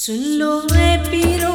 سن لو اے پیرو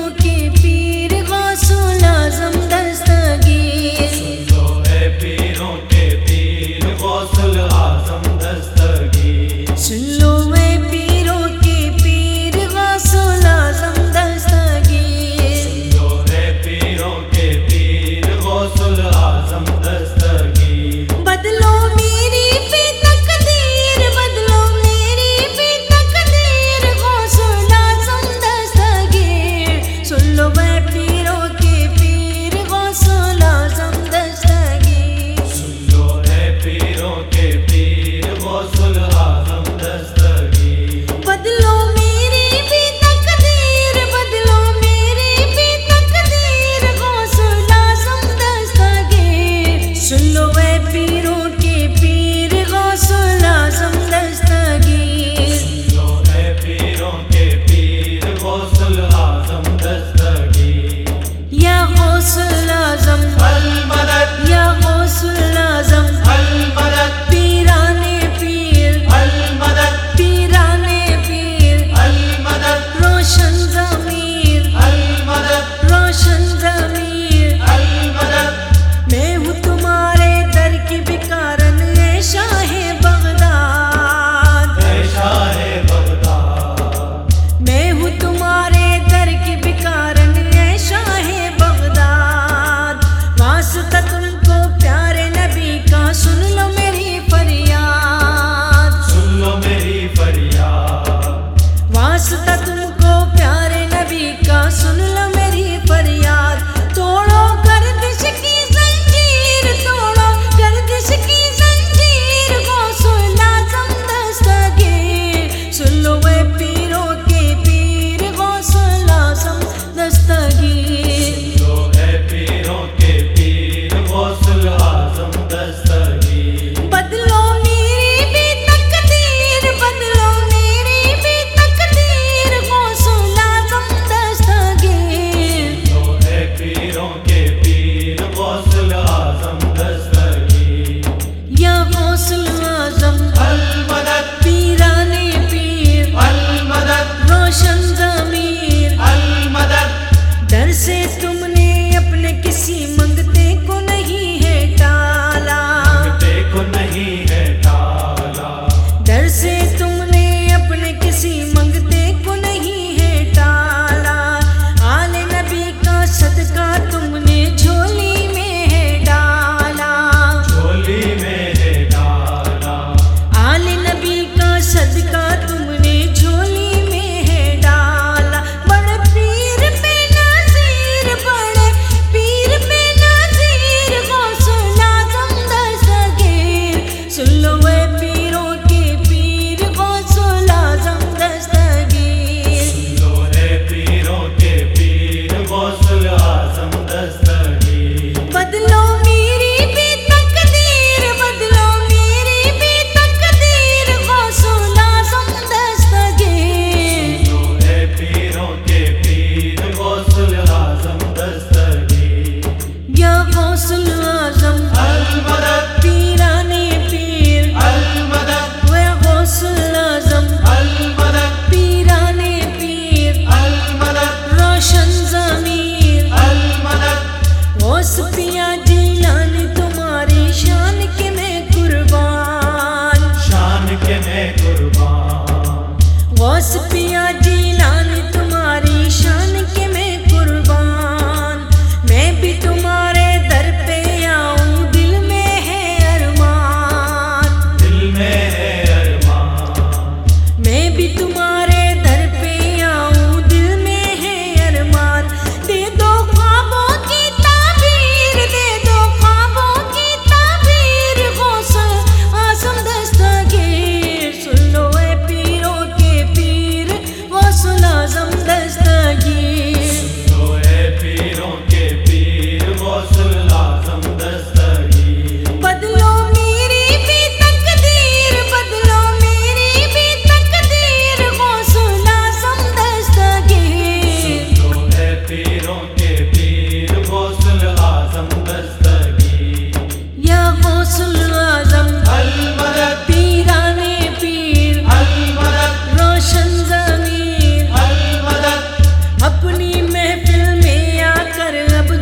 کی محفل میں کر اب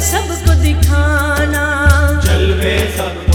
سب کو دکھانا۔ جلوے سب